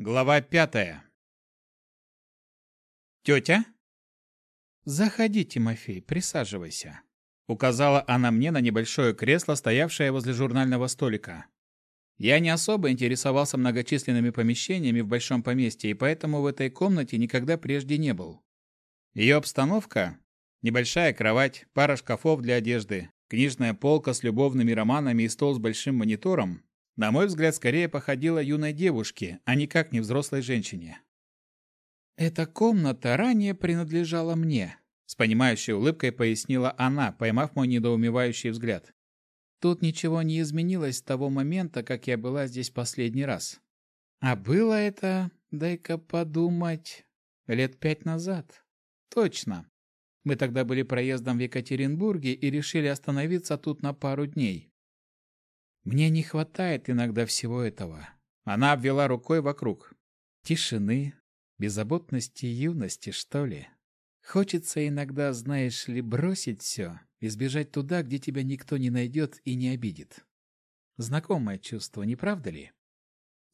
Глава пятая. «Тетя?» «Заходи, Тимофей, присаживайся», — указала она мне на небольшое кресло, стоявшее возле журнального столика. Я не особо интересовался многочисленными помещениями в большом поместье, и поэтому в этой комнате никогда прежде не был. Ее обстановка — небольшая кровать, пара шкафов для одежды, книжная полка с любовными романами и стол с большим монитором на мой взгляд, скорее походила юной девушке, а никак не взрослой женщине. «Эта комната ранее принадлежала мне», — с понимающей улыбкой пояснила она, поймав мой недоумевающий взгляд. «Тут ничего не изменилось с того момента, как я была здесь последний раз. А было это, дай-ка подумать, лет пять назад. Точно. Мы тогда были проездом в Екатеринбурге и решили остановиться тут на пару дней. Мне не хватает иногда всего этого. Она обвела рукой вокруг. Тишины, беззаботности юности, что ли. Хочется иногда, знаешь ли, бросить все и сбежать туда, где тебя никто не найдет и не обидит. Знакомое чувство, не правда ли?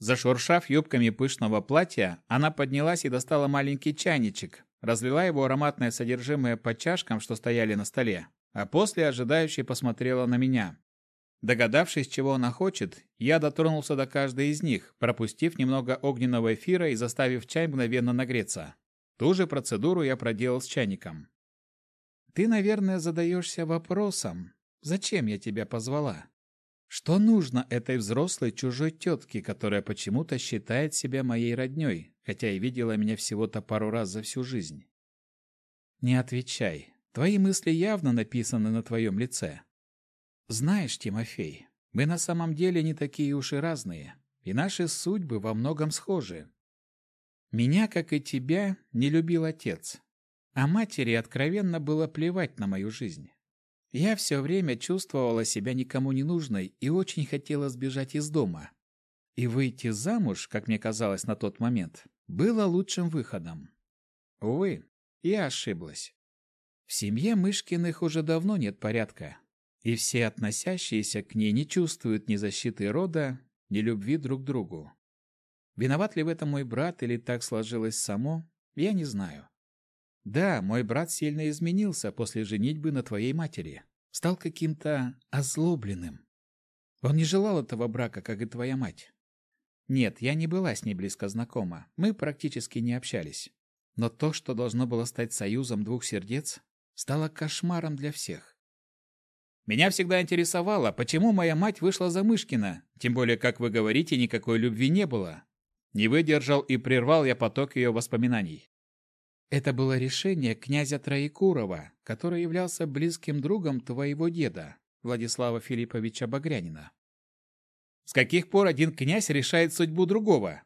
Зашуршав юбками пышного платья, она поднялась и достала маленький чайничек, разлила его ароматное содержимое по чашкам, что стояли на столе, а после ожидающе посмотрела на меня. Догадавшись, чего она хочет, я дотронулся до каждой из них, пропустив немного огненного эфира и заставив чай мгновенно нагреться. Ту же процедуру я проделал с чайником. Ты, наверное, задаешься вопросом, зачем я тебя позвала? Что нужно этой взрослой чужой тетке, которая почему-то считает себя моей родней, хотя и видела меня всего-то пару раз за всю жизнь? Не отвечай. Твои мысли явно написаны на твоем лице. Знаешь, Тимофей, мы на самом деле не такие уж и разные, и наши судьбы во многом схожи. Меня, как и тебя, не любил отец, а матери откровенно было плевать на мою жизнь. Я все время чувствовала себя никому не нужной и очень хотела сбежать из дома. И выйти замуж, как мне казалось на тот момент, было лучшим выходом. Увы, я ошиблась. В семье Мышкиных уже давно нет порядка, и все относящиеся к ней не чувствуют ни защиты рода, ни любви друг к другу. Виноват ли в этом мой брат или так сложилось само, я не знаю. Да, мой брат сильно изменился после женитьбы на твоей матери. Стал каким-то озлобленным. Он не желал этого брака, как и твоя мать. Нет, я не была с ней близко знакома. Мы практически не общались. Но то, что должно было стать союзом двух сердец, стало кошмаром для всех. Меня всегда интересовало, почему моя мать вышла за Мышкина, тем более, как вы говорите, никакой любви не было. Не выдержал и прервал я поток ее воспоминаний. Это было решение князя Троекурова, который являлся близким другом твоего деда, Владислава Филипповича Багрянина. С каких пор один князь решает судьбу другого?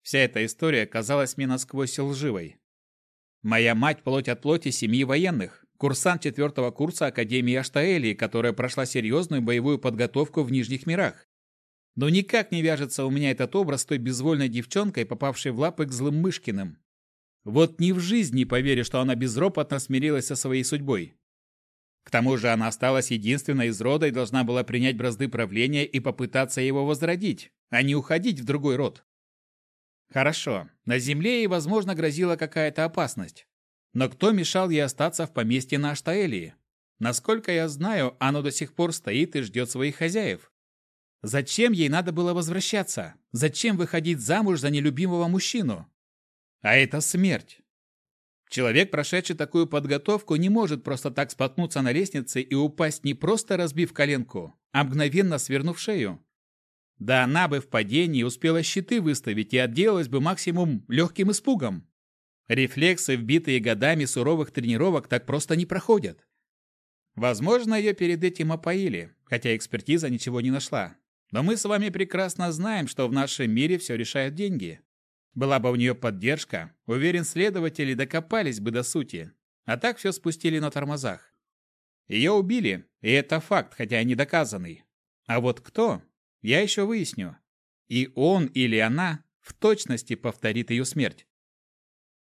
Вся эта история казалась мне насквозь лживой. Моя мать – плоть от плоти семьи военных курсант четвертого курса Академии Аштаэлии, которая прошла серьезную боевую подготовку в Нижних мирах. Но никак не вяжется у меня этот образ той безвольной девчонкой, попавшей в лапы к злым Мышкиным. Вот ни в жизни поверю, что она безропотно смирилась со своей судьбой. К тому же она осталась единственной из рода и должна была принять бразды правления и попытаться его возродить, а не уходить в другой род. Хорошо, на земле ей, возможно, грозила какая-то опасность. Но кто мешал ей остаться в поместье на Аштаэлии? Насколько я знаю, оно до сих пор стоит и ждет своих хозяев. Зачем ей надо было возвращаться? Зачем выходить замуж за нелюбимого мужчину? А это смерть. Человек, прошедший такую подготовку, не может просто так споткнуться на лестнице и упасть не просто разбив коленку, а мгновенно свернув шею. Да она бы в падении успела щиты выставить и отделалась бы максимум легким испугом. Рефлексы, вбитые годами суровых тренировок, так просто не проходят. Возможно, ее перед этим опоили, хотя экспертиза ничего не нашла. Но мы с вами прекрасно знаем, что в нашем мире все решают деньги. Была бы у нее поддержка, уверен, следователи докопались бы до сути. А так все спустили на тормозах. Ее убили, и это факт, хотя и не доказанный. А вот кто, я еще выясню. И он или она в точности повторит ее смерть.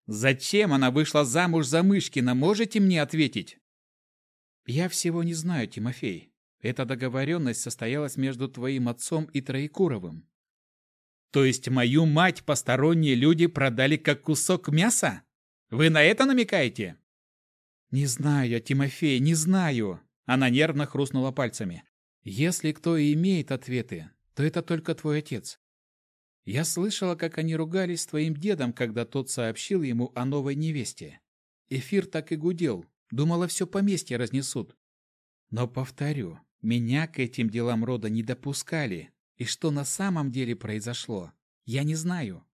Зачем она вышла замуж за Мышкина, можете мне ответить? Я всего не знаю, Тимофей. Эта договоренность состоялась между твоим отцом и Троекуровым. То есть мою мать посторонние люди продали как кусок мяса? Вы на это намекаете? Не знаю я, Тимофей, не знаю. Она нервно хрустнула пальцами. Если кто и имеет ответы, то это только твой отец. Я слышала, как они ругались с твоим дедом, когда тот сообщил ему о новой невесте. Эфир так и гудел. Думала, все поместье разнесут. Но, повторю, меня к этим делам рода не допускали. И что на самом деле произошло, я не знаю.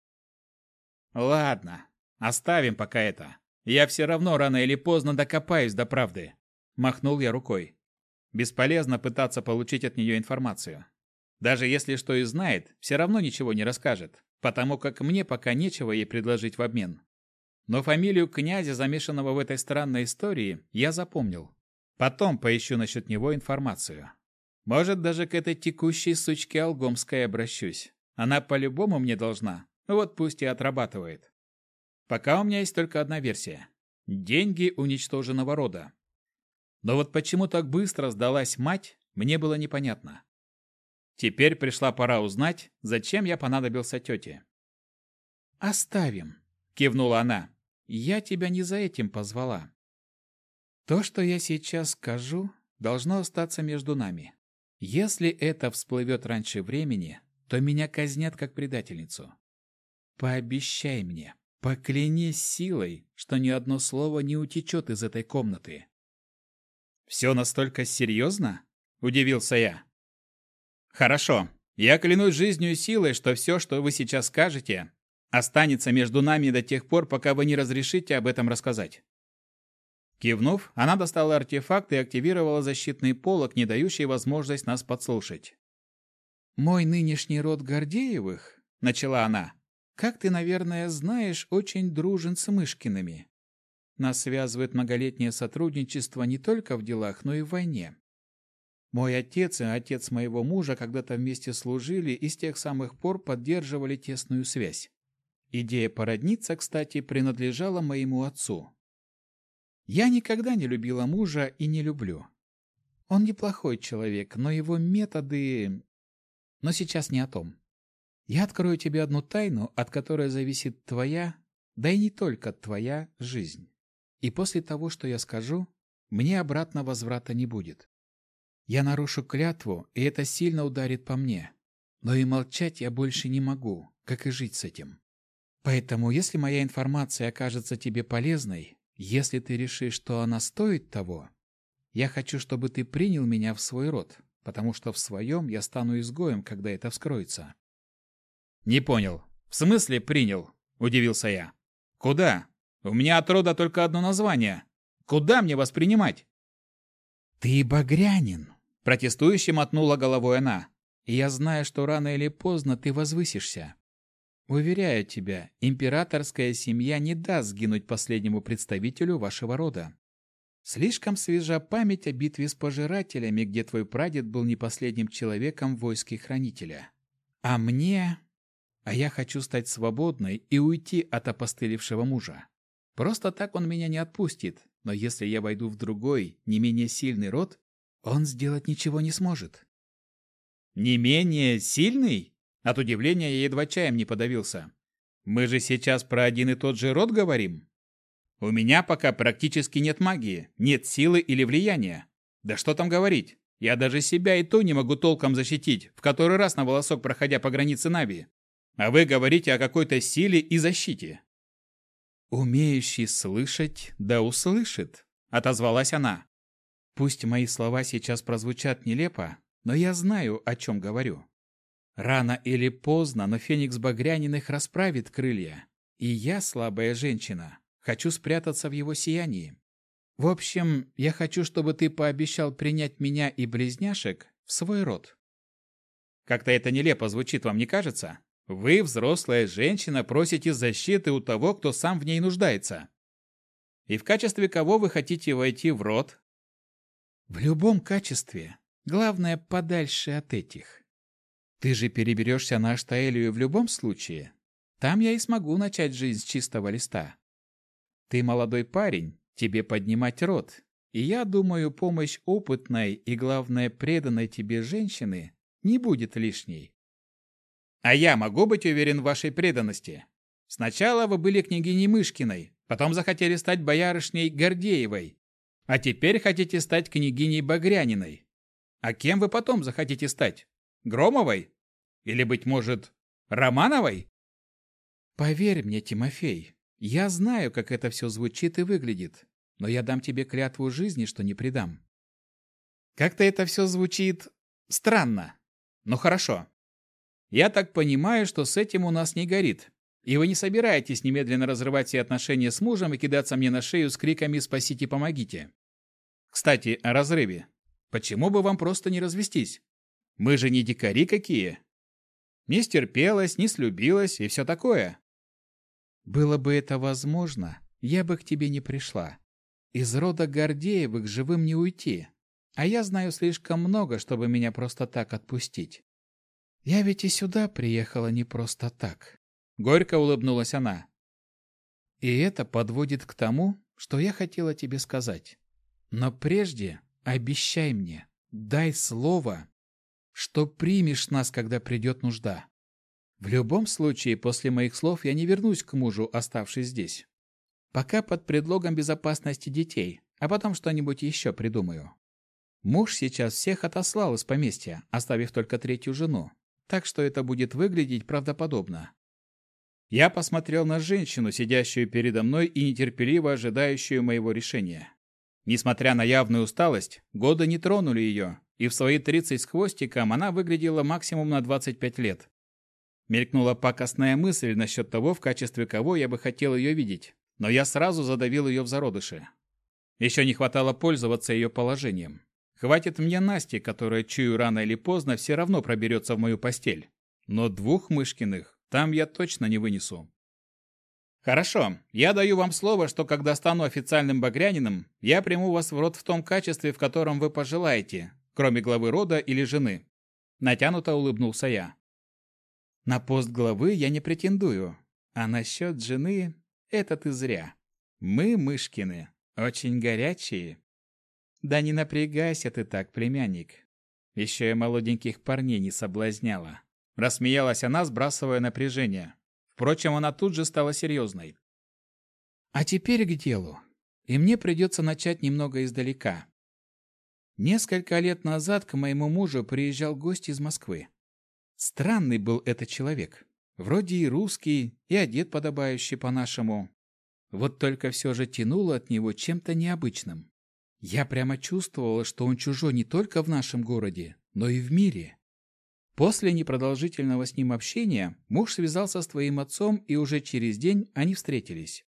Ладно, оставим пока это. Я все равно рано или поздно докопаюсь до правды. Махнул я рукой. Бесполезно пытаться получить от нее информацию. Даже если что и знает, все равно ничего не расскажет, потому как мне пока нечего ей предложить в обмен. Но фамилию князя, замешанного в этой странной истории, я запомнил. Потом поищу насчет него информацию. Может, даже к этой текущей сучке Алгомской обращусь. Она по-любому мне должна. Вот пусть и отрабатывает. Пока у меня есть только одна версия. Деньги уничтоженного рода. Но вот почему так быстро сдалась мать, мне было непонятно. Теперь пришла пора узнать, зачем я понадобился тете. «Оставим», — кивнула она. «Я тебя не за этим позвала. То, что я сейчас скажу, должно остаться между нами. Если это всплывет раньше времени, то меня казнят как предательницу. Пообещай мне, поклянись силой, что ни одно слово не утечет из этой комнаты». «Все настолько серьезно?» – удивился я. Хорошо. Я клянусь жизнью и силой, что все, что вы сейчас скажете, останется между нами до тех пор, пока вы не разрешите об этом рассказать. Кивнув, она достала артефакт и активировала защитный полог, не дающий возможность нас подслушать. «Мой нынешний род Гордеевых», — начала она, — «как ты, наверное, знаешь, очень дружен с Мышкиными. Нас связывает многолетнее сотрудничество не только в делах, но и в войне. Мой отец и отец моего мужа когда-то вместе служили и с тех самых пор поддерживали тесную связь. Идея породниться, кстати, принадлежала моему отцу. Я никогда не любила мужа и не люблю. Он неплохой человек, но его методы... Но сейчас не о том. Я открою тебе одну тайну, от которой зависит твоя, да и не только твоя, жизнь. И после того, что я скажу, мне обратно возврата не будет. Я нарушу клятву, и это сильно ударит по мне. Но и молчать я больше не могу, как и жить с этим. Поэтому, если моя информация окажется тебе полезной, если ты решишь, что она стоит того, я хочу, чтобы ты принял меня в свой род, потому что в своем я стану изгоем, когда это вскроется. Не понял. В смысле принял? Удивился я. Куда? У меня от рода только одно название. Куда мне воспринимать? Ты багрянин, Протестующе мотнула головой она. «И я знаю, что рано или поздно ты возвысишься. Уверяю тебя, императорская семья не даст сгинуть последнему представителю вашего рода. Слишком свежа память о битве с пожирателями, где твой прадед был не последним человеком в войске хранителя. А мне... А я хочу стать свободной и уйти от опостылевшего мужа. Просто так он меня не отпустит, но если я войду в другой, не менее сильный род, он сделать ничего не сможет. Не менее сильный? От удивления я едва чаем не подавился. Мы же сейчас про один и тот же род говорим. У меня пока практически нет магии, нет силы или влияния. Да что там говорить? Я даже себя и то не могу толком защитить, в который раз на волосок проходя по границе Нави. А вы говорите о какой-то силе и защите. Умеющий слышать, да услышит, отозвалась она. Пусть мои слова сейчас прозвучат нелепо, но я знаю, о чем говорю. Рано или поздно, но Феникс Багряниных расправит крылья. И я, слабая женщина, хочу спрятаться в его сиянии. В общем, я хочу, чтобы ты пообещал принять меня и близняшек в свой род. Как-то это нелепо звучит, вам не кажется? Вы, взрослая женщина, просите защиты у того, кто сам в ней нуждается. И в качестве кого вы хотите войти в род, в любом качестве. Главное, подальше от этих. Ты же переберешься на Аштаэлию в любом случае. Там я и смогу начать жизнь с чистого листа. Ты молодой парень, тебе поднимать род. И я думаю, помощь опытной и, главное, преданной тебе женщины не будет лишней. А я могу быть уверен в вашей преданности? Сначала вы были княгиней Мышкиной, потом захотели стать боярышней Гордеевой, а теперь хотите стать княгиней Багряниной. А кем вы потом захотите стать? Громовой? Или, быть может, Романовой? Поверь мне, Тимофей, я знаю, как это все звучит и выглядит, но я дам тебе клятву жизни, что не предам. Как-то это все звучит странно. Ну хорошо. Я так понимаю, что с этим у нас не горит. И вы не собираетесь немедленно разрывать все отношения с мужем и кидаться мне на шею с криками «Спасите, помогите!». Кстати, о разрыве. Почему бы вам просто не развестись? Мы же не дикари какие. Не стерпелась, не слюбилась и все такое. Было бы это возможно, я бы к тебе не пришла. Из рода Гордеевых живым не уйти. А я знаю слишком много, чтобы меня просто так отпустить. Я ведь и сюда приехала не просто так. Горько улыбнулась она. И это подводит к тому, что я хотела тебе сказать. Но прежде обещай мне, дай слово, что примешь нас, когда придет нужда. В любом случае, после моих слов я не вернусь к мужу, оставшись здесь. Пока под предлогом безопасности детей, а потом что-нибудь еще придумаю. Муж сейчас всех отослал из поместья, оставив только третью жену, так что это будет выглядеть правдоподобно. Я посмотрел на женщину, сидящую передо мной и нетерпеливо ожидающую моего решения. Несмотря на явную усталость, годы не тронули ее, и в свои 30 с хвостиком она выглядела максимум на 25 лет. Мелькнула пакостная мысль насчет того, в качестве кого я бы хотел ее видеть, но я сразу задавил ее в зародыше. Еще не хватало пользоваться ее положением. Хватит мне Насти, которая, чую, рано или поздно все равно проберется в мою постель. Но двух Мышкиных там я точно не вынесу. Хорошо, я даю вам слово, что когда стану официальным багрянином, я приму вас в род в том качестве, в котором вы пожелаете, кроме главы рода или жены. Натянуто улыбнулся я. На пост главы я не претендую, а насчет жены – это ты зря. Мы, Мышкины, очень горячие. Да не напрягайся ты так, племянник. Еще и молоденьких парней не соблазняла. Рассмеялась она, сбрасывая напряжение. Впрочем, она тут же стала серьезной. А теперь к делу. И мне придется начать немного издалека. Несколько лет назад к моему мужу приезжал гость из Москвы. Странный был этот человек. Вроде и русский, и одет подобающе по-нашему. Вот только все же тянуло от него чем-то необычным. Я прямо чувствовала, что он чужой не только в нашем городе, но и в мире. После непродолжительного с ним общения муж связался с твоим отцом, и уже через день они встретились.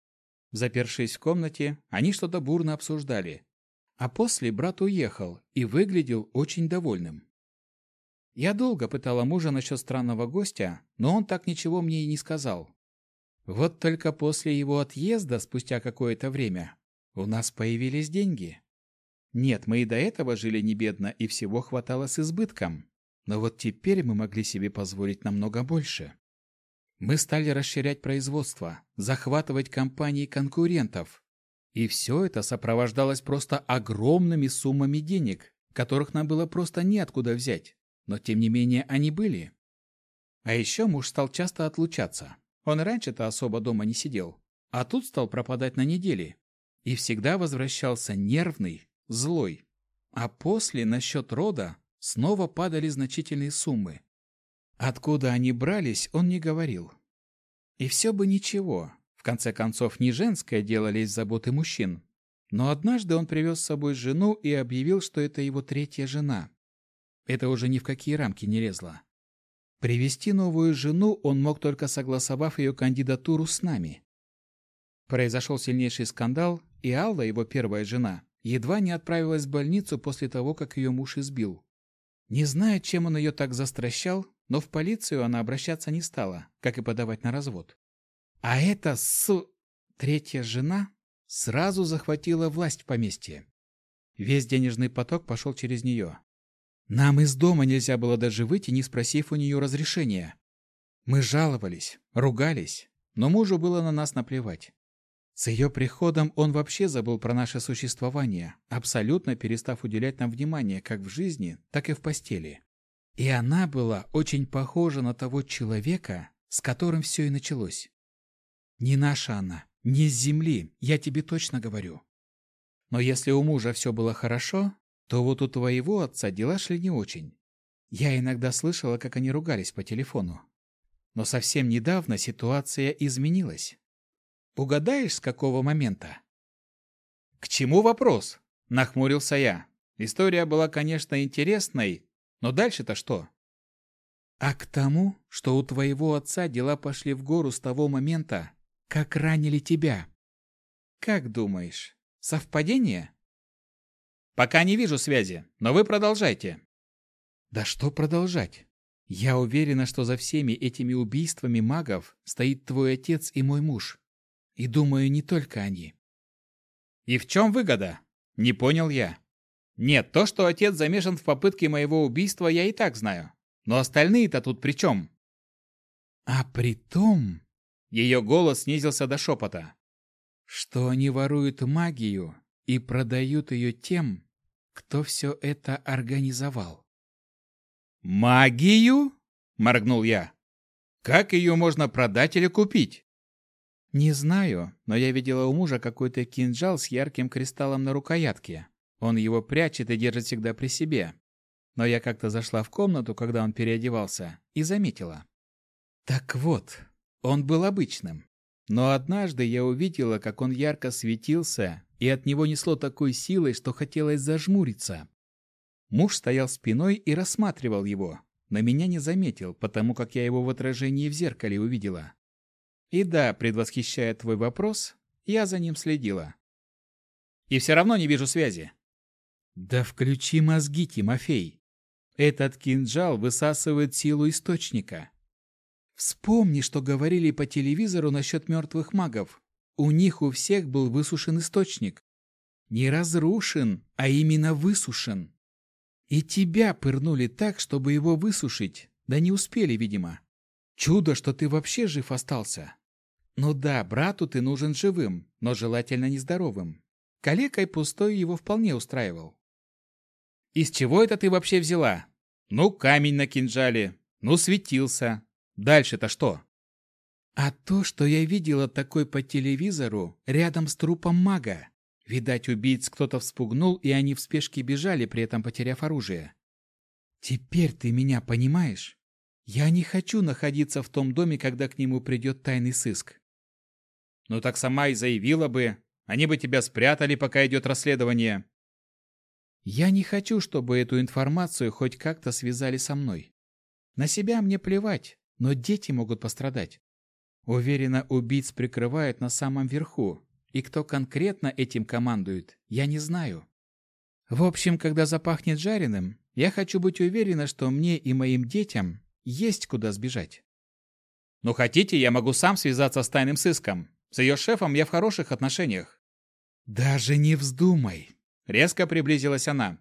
Запершись в комнате, они что-то бурно обсуждали. А после брат уехал и выглядел очень довольным. Я долго пытала мужа насчет странного гостя, но он так ничего мне и не сказал. Вот только после его отъезда, спустя какое-то время, у нас появились деньги. Нет, мы и до этого жили не бедно, и всего хватало с избытком. Но вот теперь мы могли себе позволить намного больше. Мы стали расширять производство, захватывать компании конкурентов. И все это сопровождалось просто огромными суммами денег, которых нам было просто неоткуда взять. Но тем не менее они были. А еще муж стал часто отлучаться. Он раньше-то особо дома не сидел, а тут стал пропадать на недели. И всегда возвращался нервный, злой. А после, насчет рода, снова падали значительные суммы. Откуда они брались, он не говорил. И все бы ничего. В конце концов, не женское дело лезть заботы мужчин. Но однажды он привез с собой жену и объявил, что это его третья жена. Это уже ни в какие рамки не лезло. Привести новую жену он мог только согласовав ее кандидатуру с нами. Произошел сильнейший скандал, и Алла, его первая жена, едва не отправилась в больницу после того, как ее муж избил. Не знаю, чем он ее так застращал, но в полицию она обращаться не стала, как и подавать на развод. А эта с... третья жена сразу захватила власть в поместье. Весь денежный поток пошел через нее. Нам из дома нельзя было даже выйти, не спросив у нее разрешения. Мы жаловались, ругались, но мужу было на нас наплевать. С ее приходом он вообще забыл про наше существование, абсолютно перестав уделять нам внимание как в жизни, так и в постели. И она была очень похожа на того человека, с которым все и началось. Не наша она, не с земли, я тебе точно говорю. Но если у мужа все было хорошо, то вот у твоего отца дела шли не очень. Я иногда слышала, как они ругались по телефону. Но совсем недавно ситуация изменилась. Угадаешь, с какого момента? К чему вопрос? Нахмурился я. История была, конечно, интересной, но дальше-то что? А к тому, что у твоего отца дела пошли в гору с того момента, как ранили тебя. Как думаешь, совпадение? Пока не вижу связи, но вы продолжайте. Да что продолжать? Я уверена, что за всеми этими убийствами магов стоит твой отец и мой муж. И думаю, не только они. И в чем выгода? Не понял я. Нет, то, что отец замешан в попытке моего убийства, я и так знаю. Но остальные-то тут при чем? А при том... Ее голос снизился до шепота. Что они воруют магию и продают ее тем, кто все это организовал. «Магию?» – моргнул я. «Как ее можно продать или купить?» «Не знаю, но я видела у мужа какой-то кинжал с ярким кристаллом на рукоятке. Он его прячет и держит всегда при себе. Но я как-то зашла в комнату, когда он переодевался, и заметила. Так вот, он был обычным. Но однажды я увидела, как он ярко светился, и от него несло такой силой, что хотелось зажмуриться. Муж стоял спиной и рассматривал его, но меня не заметил, потому как я его в отражении в зеркале увидела. И да, предвосхищая твой вопрос, я за ним следила. И все равно не вижу связи. Да включи мозги, Тимофей. Этот кинжал высасывает силу источника. Вспомни, что говорили по телевизору насчет мертвых магов. У них у всех был высушен источник. Не разрушен, а именно высушен. И тебя пырнули так, чтобы его высушить, да не успели, видимо. Чудо, что ты вообще жив остался. Ну да, брату ты нужен живым, но желательно нездоровым. Калекой пустой его вполне устраивал. Из чего это ты вообще взяла? Ну, камень на кинжале, ну, светился. Дальше-то что? А то, что я видела такой по телевизору, рядом с трупом мага. Видать, убийц кто-то вспугнул, и они в спешке бежали, при этом потеряв оружие. Теперь ты меня понимаешь? Я не хочу находиться в том доме, когда к нему придет тайный сыск. Ну так сама и заявила бы. Они бы тебя спрятали, пока идет расследование. Я не хочу, чтобы эту информацию хоть как-то связали со мной. На себя мне плевать, но дети могут пострадать. Уверена, убийц прикрывают на самом верху, и кто конкретно этим командует, я не знаю. В общем, когда запахнет жареным, я хочу быть уверена, что мне и моим детям есть куда сбежать. Ну хотите, я могу сам связаться с тайным сыском. С ее шефом я в хороших отношениях. Даже не вздумай. Резко приблизилась она.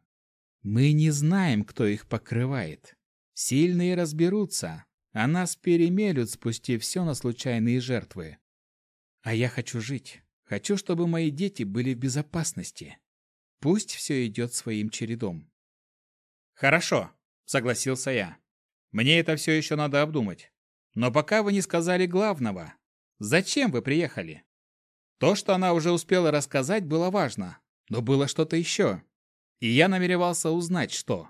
Мы не знаем, кто их покрывает. Сильные разберутся, а нас перемелют, спустив все на случайные жертвы. А я хочу жить. Хочу, чтобы мои дети были в безопасности. Пусть все идет своим чередом. Хорошо, согласился я. Мне это все еще надо обдумать. Но пока вы не сказали главного. Зачем вы приехали? То, что она уже успела рассказать, было важно. Но было что-то еще. И я намеревался узнать, что.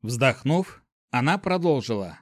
Вздохнув, она продолжила.